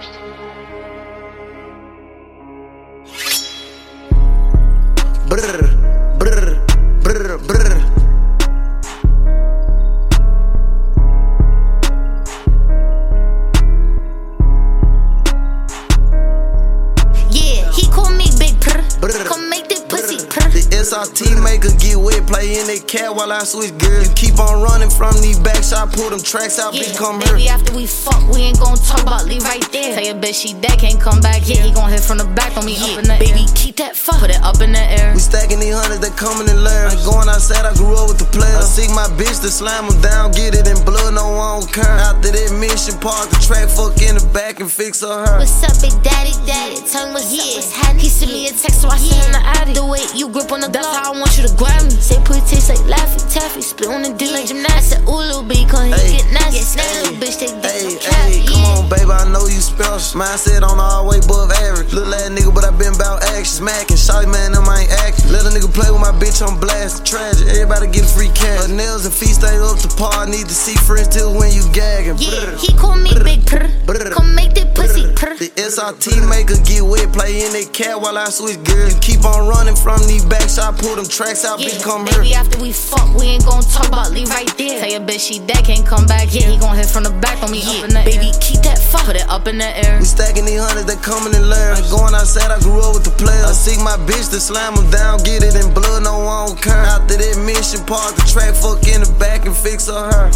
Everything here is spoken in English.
Brr, brr, brr, brr. Yeah, he call me Big Purr. Brr. Brr. purr. The SRT maker get wet, play in that cat while I switch gears. You keep on running from these backs, I pull them tracks out, Yeah, bitch, come baby, here. after we fuck, we ain't gon' talk about leave right there. Tell your bitch she dead, can't come back. Yeah, he gon' hit from the back on me up in the baby, keep that fuck, put it up in the air. We stacking these hundreds, they coming in layers. Like going outside, I grew up with the players. I seek my bitch to slam them down, get it in blood, no one don't care. After that mission, park the track, fuck in the back and fix her. What's up, big daddy, daddy? A text, so I sent him the addy. The way you grip on the that's how I want you to grab me. Say put taste like Laffy Taffy, split on the D like gymnastics. I said, ooh, little B, cause he get nasty. Yes, little bitch, they Hey, hey, come on, baby, I know you special. Mindset on all way above average. Little ass nigga, but I been about action. Smacking, shawty man, them I ain't acting. Let a nigga play with my bitch on blast. Tragic, everybody get free cash. Her nails and feet stay up to par. Need to see friends till when you gagging. Yeah, he call me Big Purr. Brr. Come make that pussy purr. The SRT maker get wet, play in that cat while I switch gears. You keep on running from these backs, I pull them tracks out, bitch, come baby, here. after we fuck, we ain't gon' talk about leave right there. Tell your bitch she dead, can't come back. Yeah, he gon' hit from the back on me up in the baby, keep that fuck, put it up in the air. We stacking these hundreds, they coming in layers. Like going outside, I grew up with the players. I seek my bitch to slam them down, get it in blood, no one don't care. After that mission, park the track, fuck in the back and fix her hair.